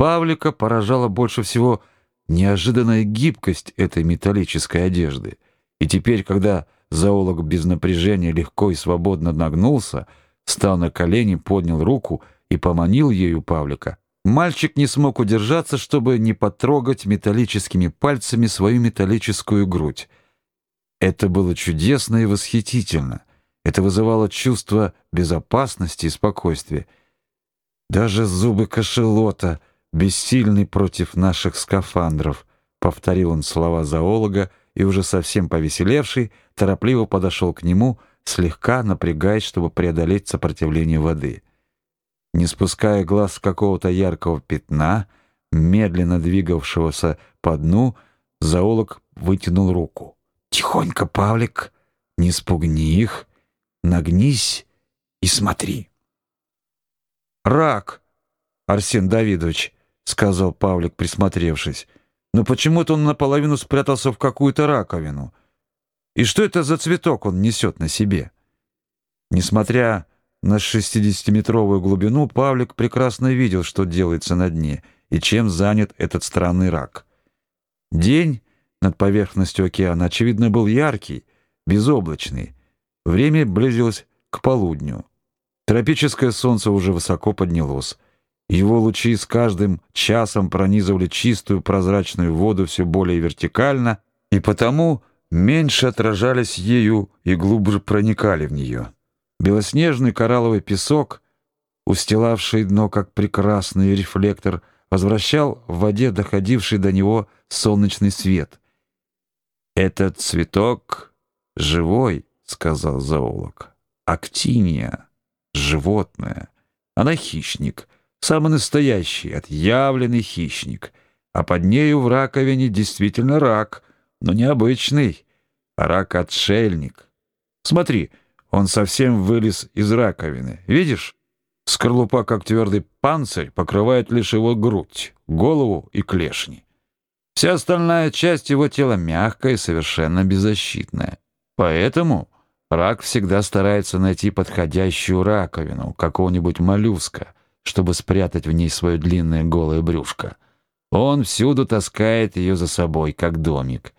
Павлика поражала больше всего неожиданная гибкость этой металлической одежды. И теперь, когда зоолог без напряжения легко и свободно нагнулся, встал на колени, поднял руку и поманил ею Павлика, мальчик не смог удержаться, чтобы не потрогать металлическими пальцами свою металлическую грудь. Это было чудесно и восхитительно. Это вызывало чувство безопасности и спокойствия. Даже зубы кашелота бессильны против наших скафандров, повторил он слова зоолога и уже совсем повеселевший торопливо подошел к нему, слегка напрягаясь, чтобы преодолеть сопротивление воды. Не спуская глаз с какого-то яркого пятна, медленно двигавшегося по дну, зоолог вытянул руку. Тихонько, Павлик, не спугни их, нагнись и смотри. Рак, Арсен Давидович, сказал Павлик, присмотревшись. Но почему-то он наполовину спрятался в какую-то раковину. И что это за цветок он несет на себе? Несмотря на шестидесятиметровую глубину, Павлик прекрасно видел, что делается на дне и чем занят этот странный рак. День над поверхностью океана, очевидно, был яркий, безоблачный. Время близилось к полудню. Тропическое солнце уже высоко поднялось. Его лучи с каждым часом пронизывали чистую прозрачную воду все более вертикально, и потому меньше отражались ею и глубже проникали в нее. Белоснежный коралловый песок, устилавший дно как прекрасный рефлектор, возвращал в воде доходивший до него солнечный свет. Этот цветок живой, сказал зоолог. Актиния животное. Она хищник, самый настоящий, отъявленный хищник. А под нею в раковине действительно рак, но необычный, а рак-отшельник. Смотри, он совсем вылез из раковины. Видишь? Скорлупа, как твердый панцирь, покрывает лишь его грудь, голову и клешни. Вся остальная часть его тела мягкая и совершенно беззащитная. Поэтому рак всегда старается найти подходящую раковину, какого-нибудь моллюска, чтобы спрятать в ней свое длинное голое брюшко. Он всюду таскает ее за собой, как домик,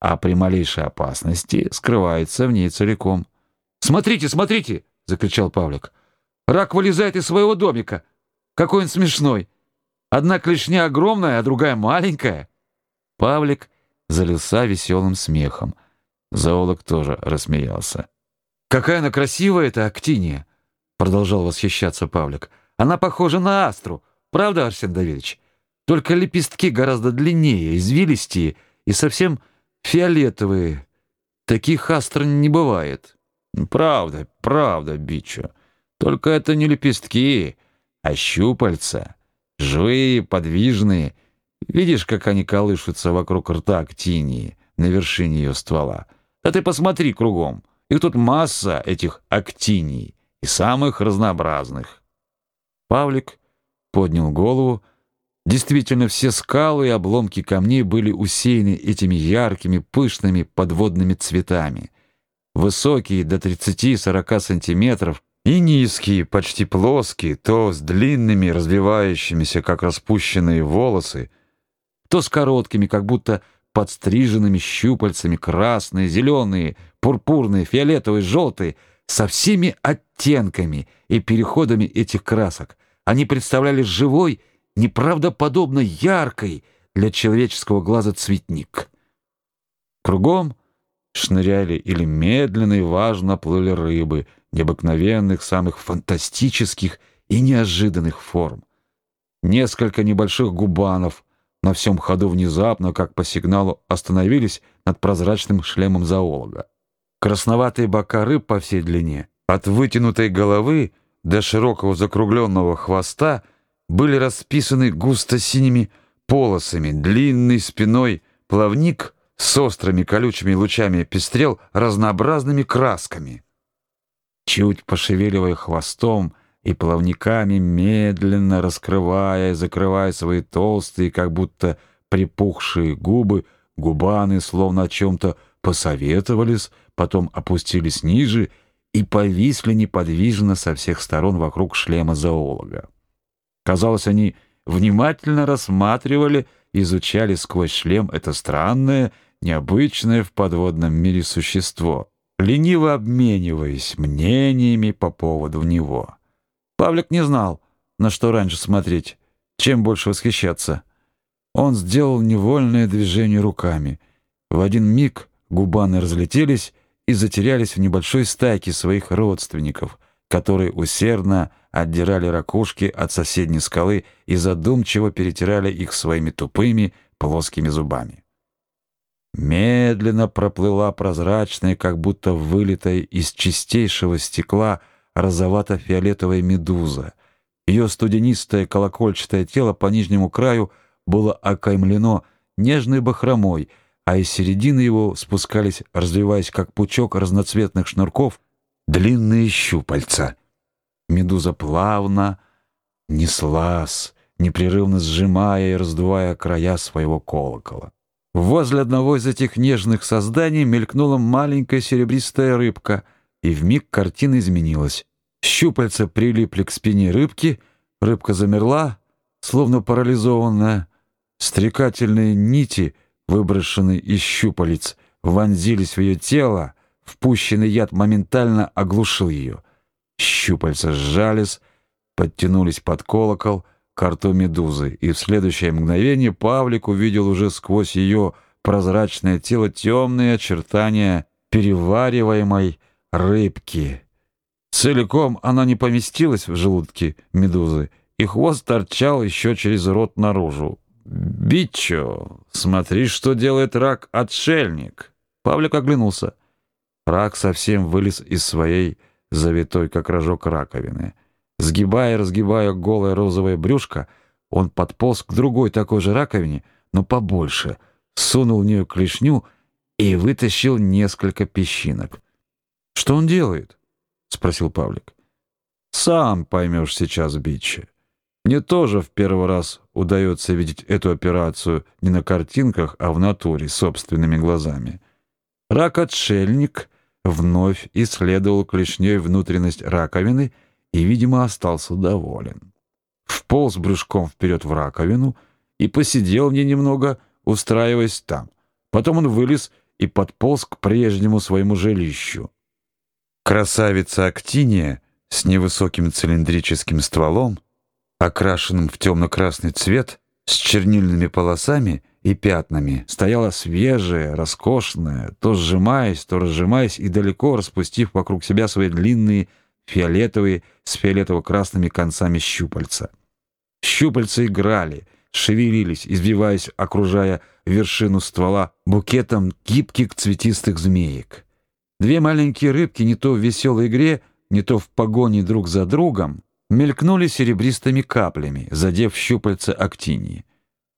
а при малейшей опасности скрывается в ней целиком. «Смотрите, смотрите!» — закричал Павлик. «Рак вылезает из своего домика! Какой он смешной! Одна клешня огромная, а другая маленькая!» Павлик залился веселым смехом. Зоолог тоже рассмеялся. «Какая она красивая, эта актиния!» Продолжал восхищаться Павлик. «Она похожа на астру, правда, Арсен Давидович? Только лепестки гораздо длиннее, извилистее и совсем фиолетовые. Таких астр не бывает». «Правда, правда, Бичо. Только это не лепестки, а щупальца. Живые, подвижные, Видишь, как они колышутся вокруг рта актинии на вершине ее ствола? Да ты посмотри кругом. Их тут масса этих актиний и самых разнообразных. Павлик поднял голову. Действительно, все скалы и обломки камней были усеяны этими яркими, пышными подводными цветами. Высокие до 30-40 сантиметров и низкие, почти плоские, то с длинными, развивающимися, как распущенные волосы, то с короткими, как будто подстриженными щупальцами, красные, зеленые, пурпурные, фиолетовые, желтые, со всеми оттенками и переходами этих красок. Они представляли живой, неправдоподобно яркой для человеческого глаза цветник. Кругом шныряли или медленно и важно плыли рыбы необыкновенных, самых фантастических и неожиданных форм. Несколько небольших губанов — на всем ходу внезапно, как по сигналу, остановились над прозрачным шлемом зоолога. Красноватые бока рыб по всей длине, от вытянутой головы до широкого закругленного хвоста, были расписаны густо синими полосами, длинный спиной плавник с острыми колючими лучами пестрел разнообразными красками. Чуть пошевеливая хвостом, и плавниками, медленно раскрывая и закрывая свои толстые, как будто припухшие губы, губаны словно о чем-то посоветовались, потом опустились ниже и повисли неподвижно со всех сторон вокруг шлема зоолога. Казалось, они внимательно рассматривали, изучали сквозь шлем это странное, необычное в подводном мире существо, лениво обмениваясь мнениями по поводу него. Павлик не знал, на что раньше смотреть, чем больше восхищаться. Он сделал невольное движение руками. В один миг губаны разлетелись и затерялись в небольшой стайке своих родственников, которые усердно отдирали ракушки от соседней скалы и задумчиво перетирали их своими тупыми плоскими зубами. Медленно проплыла прозрачная, как будто вылитая из чистейшего стекла, розовато-фиолетовая медуза. Ее студенистое колокольчатое тело по нижнему краю было окаймлено нежной бахромой, а из середины его спускались, развиваясь как пучок разноцветных шнурков, длинные щупальца. Медуза плавно неслась, непрерывно сжимая и раздувая края своего колокола. Возле одного из этих нежных созданий мелькнула маленькая серебристая рыбка, и вмиг картина изменилась. Щупальца прилипли к спине рыбки, рыбка замерла, словно парализованная. Стрекательные нити, выброшенные из щупалец, вонзились в ее тело, впущенный яд моментально оглушил ее. Щупальца сжались, подтянулись под колокол к рту медузы, и в следующее мгновение Павлик увидел уже сквозь ее прозрачное тело темные очертания перевариваемой рыбки. Целиком она не поместилась в желудке медузы, и хвост торчал еще через рот наружу. «Бичо, смотри, что делает рак-отшельник!» Павлик оглянулся. Рак совсем вылез из своей завитой, как рожок раковины. Сгибая и разгибая голое розовое брюшко, он подполз к другой такой же раковине, но побольше, сунул в нее клешню и вытащил несколько песчинок. «Что он делает?» — спросил Павлик. «Сам поймешь сейчас, Бичи. Мне тоже в первый раз удается видеть эту операцию не на картинках, а в натуре, собственными глазами. Рак-отшельник вновь исследовал клешней внутренность раковины и, видимо, остался доволен. Вполз брюшком вперед в раковину и посидел мне немного, устраиваясь там. Потом он вылез и подполз к прежнему своему жилищу. Красавица Актиния с невысоким цилиндрическим стволом, окрашенным в темно-красный цвет, с чернильными полосами и пятнами, стояла свежая, роскошная, то сжимаясь, то разжимаясь и далеко распустив вокруг себя свои длинные фиолетовые с фиолетово-красными концами щупальца. Щупальца играли, шевелились, извиваясь, окружая вершину ствола букетом гибких цветистых змеек. Две маленькие рыбки не то в веселой игре, не то в погоне друг за другом мелькнули серебристыми каплями, задев щупальца актинии.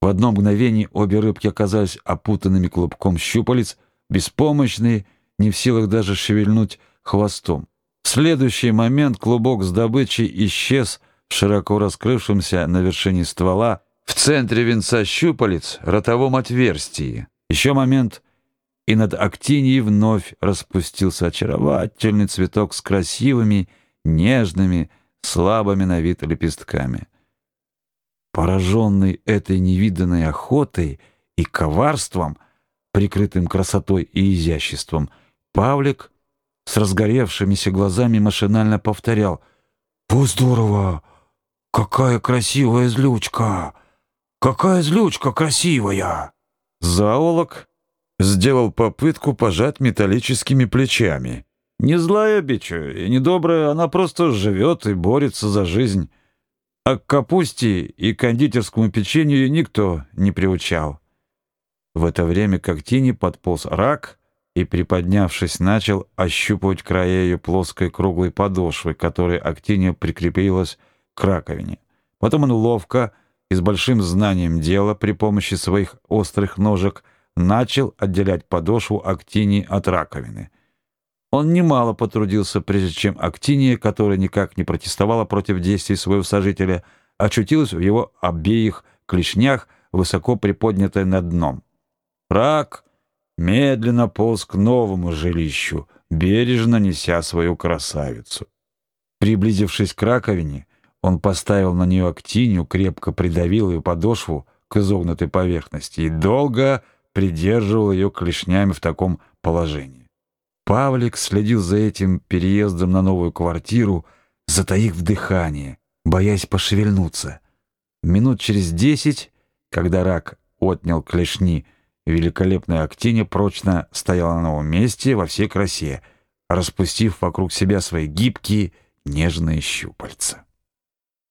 В одно мгновение обе рыбки оказались опутанными клубком щупалец, беспомощные, не в силах даже шевельнуть хвостом. В следующий момент клубок с добычей исчез в широко раскрывшемся на вершине ствола в центре венца щупалец ротовом отверстии. Еще момент — и над Актинией вновь распустился очаровательный цветок с красивыми, нежными, слабыми на вид лепестками. Пораженный этой невиданной охотой и коварством, прикрытым красотой и изяществом, Павлик с разгоревшимися глазами машинально повторял «Пусть здорово! Какая красивая злючка! Какая злючка красивая!» Зоолог сделал попытку пожать металлическими плечами. Не злая бича и не добрая, она просто живет и борется за жизнь. А к капусте и кондитерскому печенью никто не приучал. В это время к Актине подполз рак и, приподнявшись, начал ощупывать края ее плоской круглой подошвы, которой Актиния прикрепилась к раковине. Потом он ловко и с большим знанием дела при помощи своих острых ножек начал отделять подошву актинии от раковины. Он немало потрудился, прежде чем актиния, которая никак не протестовала против действий своего сожителя, очутилась в его обеих клешнях, высоко приподнятая над дном. Рак медленно полз к новому жилищу, бережно неся свою красавицу. Приблизившись к раковине, Он поставил на нее актинию, крепко придавил ее подошву к изогнутой поверхности и долго придерживал ее клешнями в таком положении. Павлик следил за этим переездом на новую квартиру, затаив дыхание, боясь пошевельнуться. Минут через десять, когда рак отнял клешни, великолепная актиня прочно стояла на новом месте во всей красе, распустив вокруг себя свои гибкие, нежные щупальца.